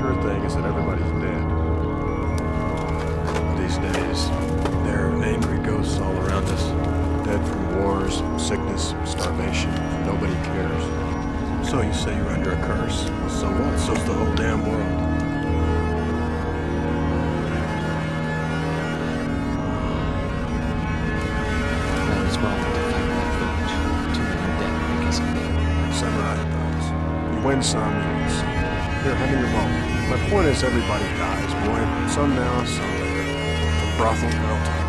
thing is that everybody's dead. These days, there are angry ghosts all around us. Dead from wars, sickness, starvation. Nobody cares. So you say you're under a curse. So what? So's the whole damn world. Might as is everybody dies, boy. Some now, some later. From brothel girl